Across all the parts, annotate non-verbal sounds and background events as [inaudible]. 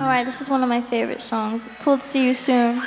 All right, this is one of my favorite songs. It's called See You Soon.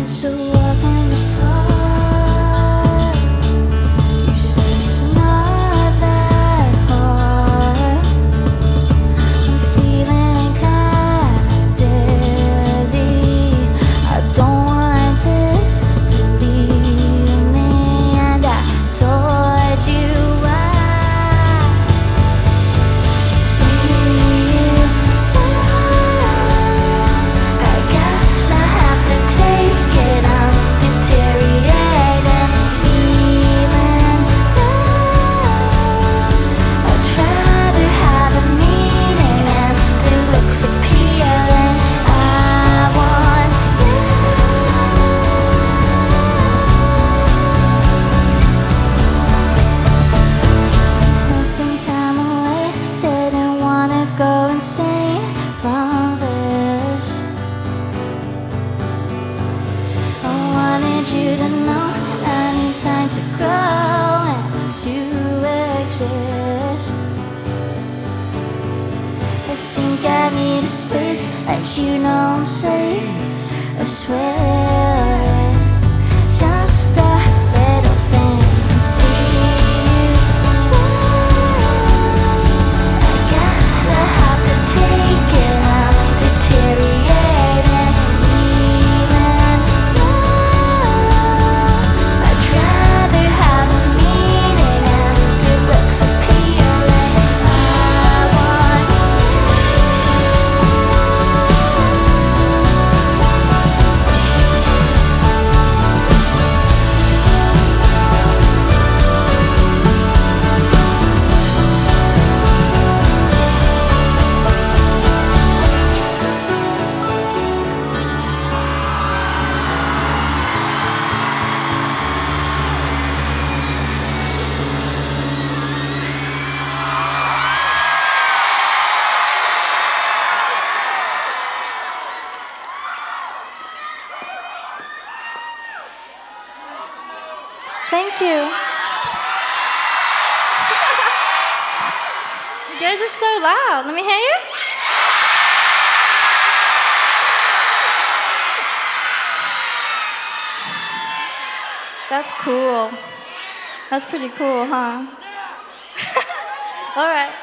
So I can need you to know I need time to grow and to exist. I think I need a space, let you know I'm safe. I swear. Thank you. you guys are so loud. Let me hear you. That's cool. That's pretty cool, huh? [laughs] All right.